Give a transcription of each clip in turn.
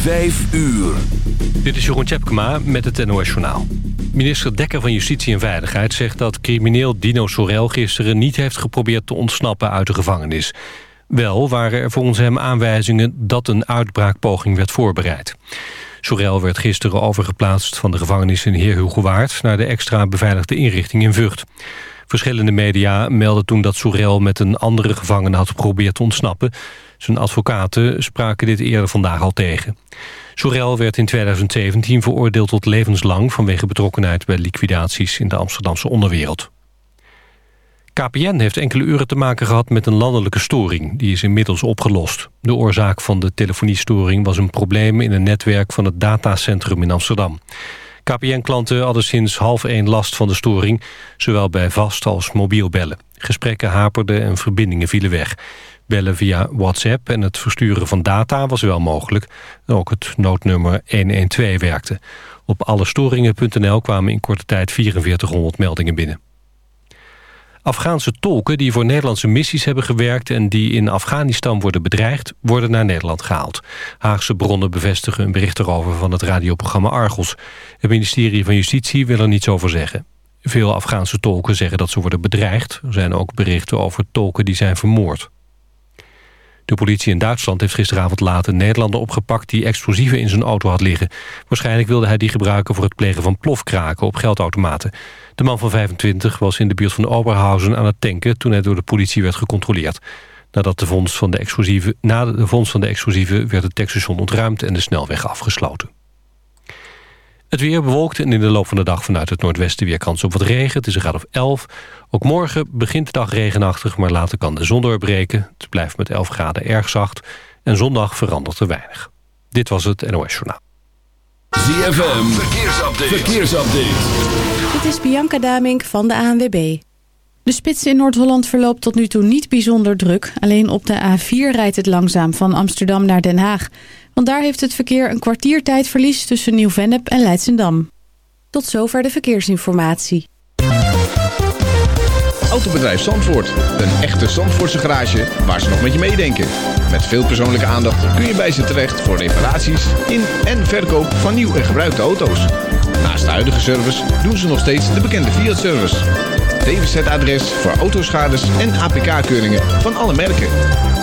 Vijf uur. Dit is Jeroen Tjepkema met het NOS Journaal. Minister Dekker van Justitie en Veiligheid zegt dat crimineel Dino Sorel gisteren niet heeft geprobeerd te ontsnappen uit de gevangenis. Wel waren er volgens hem aanwijzingen dat een uitbraakpoging werd voorbereid. Sorel werd gisteren overgeplaatst van de gevangenis in Heerhugowaard... naar de extra beveiligde inrichting in Vught. Verschillende media melden toen dat Sorel met een andere gevangene had geprobeerd te ontsnappen. Zijn advocaten spraken dit eerder vandaag al tegen. Sorel werd in 2017 veroordeeld tot levenslang... vanwege betrokkenheid bij liquidaties in de Amsterdamse onderwereld. KPN heeft enkele uren te maken gehad met een landelijke storing. Die is inmiddels opgelost. De oorzaak van de telefoniestoring was een probleem in een netwerk van het datacentrum in Amsterdam. KPN-klanten hadden sinds half één last van de storing, zowel bij vast als mobiel bellen. Gesprekken haperden en verbindingen vielen weg. Bellen via WhatsApp en het versturen van data was wel mogelijk. Ook het noodnummer 112 werkte. Op allestoringen.nl kwamen in korte tijd 4400 meldingen binnen. Afghaanse tolken die voor Nederlandse missies hebben gewerkt... en die in Afghanistan worden bedreigd, worden naar Nederland gehaald. Haagse bronnen bevestigen een bericht erover van het radioprogramma Argos. Het ministerie van Justitie wil er niets over zeggen. Veel Afghaanse tolken zeggen dat ze worden bedreigd. Er zijn ook berichten over tolken die zijn vermoord. De politie in Duitsland heeft gisteravond laat een Nederlander opgepakt... die explosieven in zijn auto had liggen. Waarschijnlijk wilde hij die gebruiken voor het plegen van plofkraken op geldautomaten. De man van 25 was in de buurt van Oberhausen aan het tanken... toen hij door de politie werd gecontroleerd. Nadat de vondst van de explosieven, na de vondst van de explosieven werd het tankstation ontruimd... en de snelweg afgesloten. Het weer bewolkt en in de loop van de dag vanuit het noordwesten weer kans op wat regen. Het is een graad of 11. Ook morgen begint de dag regenachtig, maar later kan de zon doorbreken. Het blijft met 11 graden erg zacht. En zondag verandert er weinig. Dit was het NOS Journaal. ZFM, verkeersupdate. verkeersupdate. Dit is Bianca Damink van de ANWB. De spits in Noord-Holland verloopt tot nu toe niet bijzonder druk. Alleen op de A4 rijdt het langzaam van Amsterdam naar Den Haag. Want daar heeft het verkeer een kwartiertijdverlies tussen Nieuw-Vennep en Leidsendam. Tot zover de verkeersinformatie. Autobedrijf Zandvoort. Een echte Zandvoortse garage waar ze nog met je meedenken. Met veel persoonlijke aandacht kun je bij ze terecht voor reparaties in en verkoop van nieuw en gebruikte auto's. Naast de huidige service doen ze nog steeds de bekende Fiat-service. DWZ-adres voor autoschades en APK-keuringen van alle merken.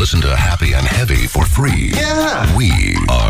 listen to Happy and Heavy for free, yeah. we are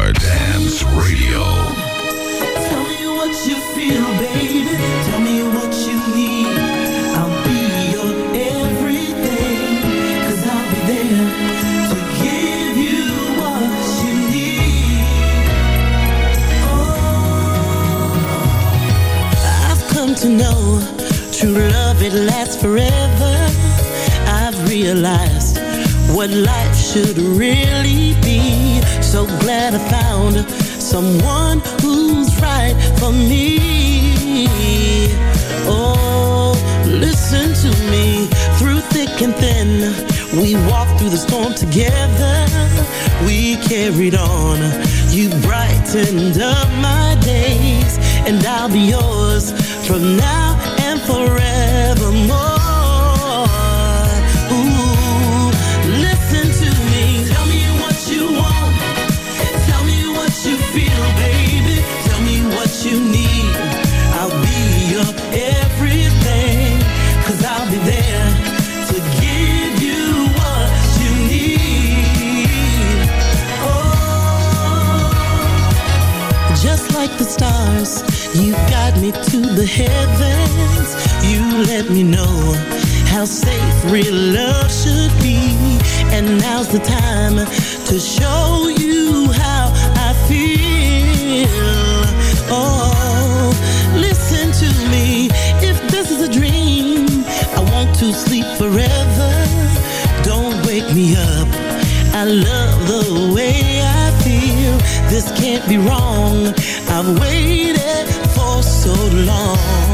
real love should be. And now's the time to show you how I feel. Oh, listen to me. If this is a dream, I want to sleep forever. Don't wake me up. I love the way I feel. This can't be wrong. I've waited for so long.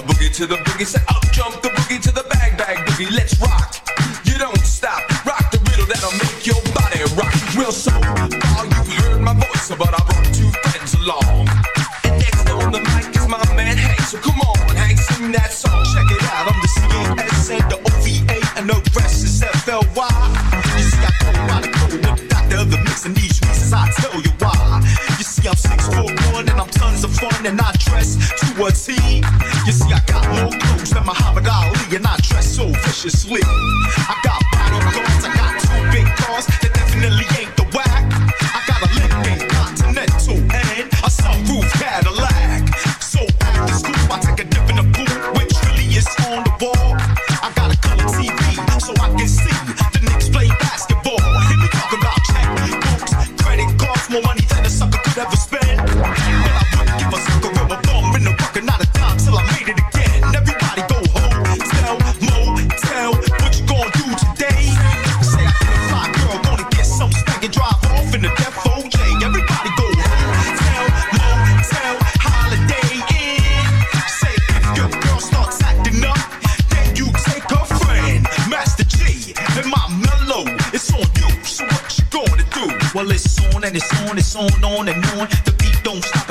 I boogie to the boogie, so up jump the boogie to the bag, bag boogie. Let's rock. what's he? You see, I got more clothes than Muhammad Ali, and I dress so viciously. I got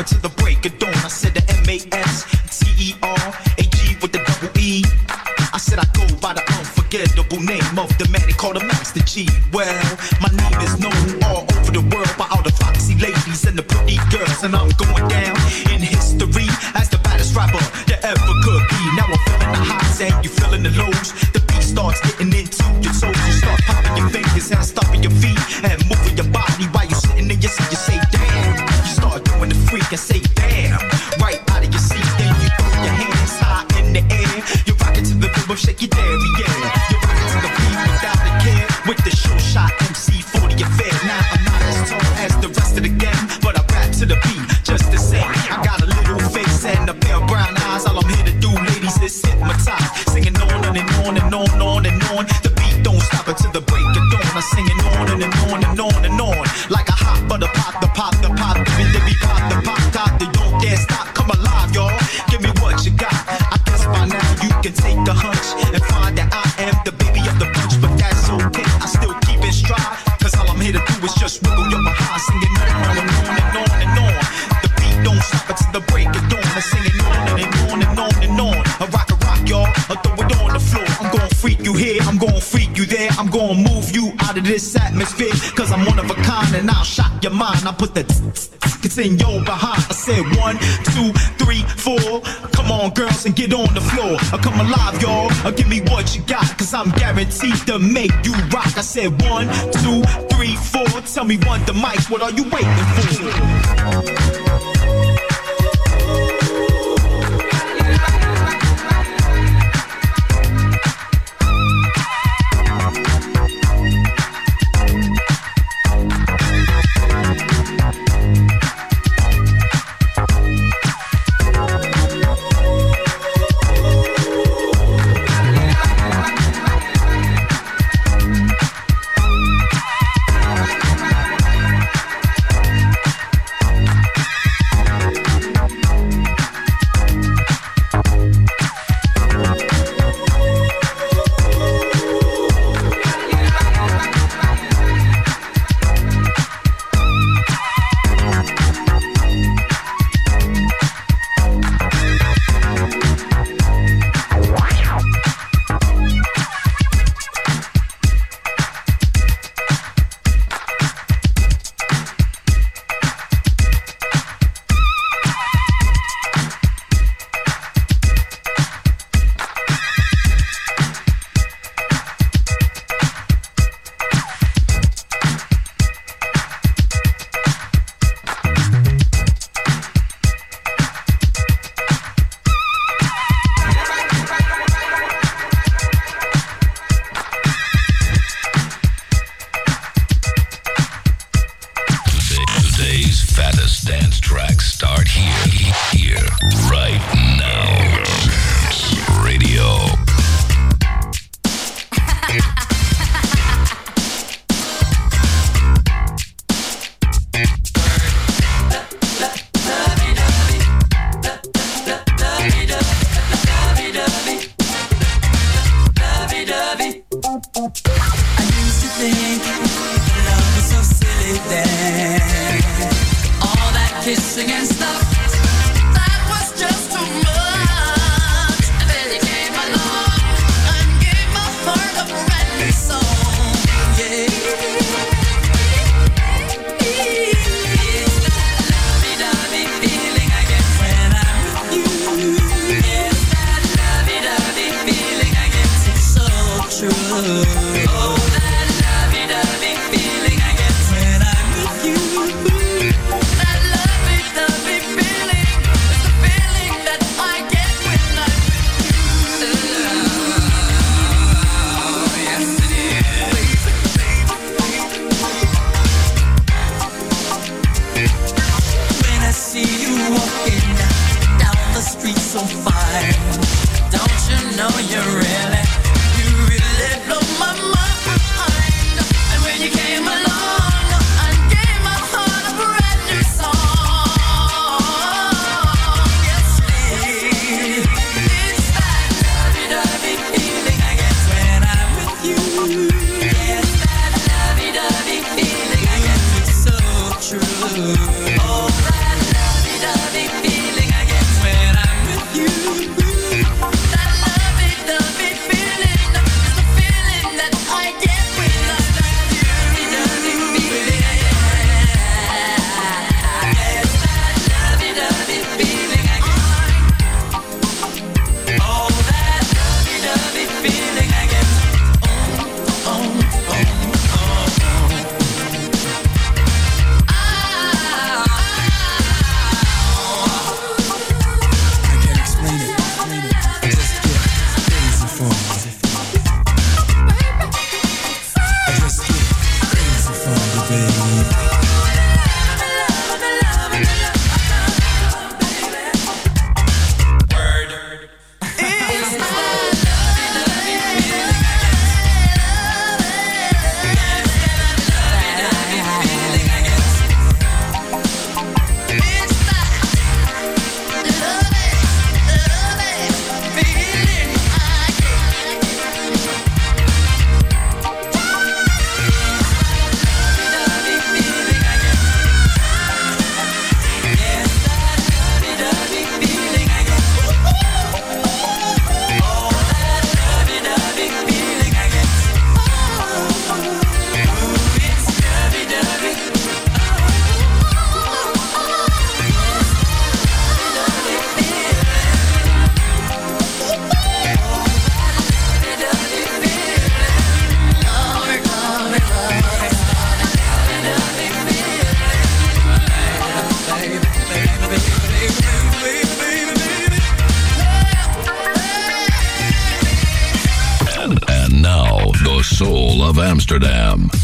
to the MCs to make you rock. I said one, two, three, four. Tell me one the mic. What are you waiting for?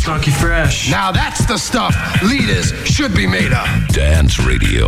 Fresh. Now that's the stuff leaders should be made of. Dance Radio.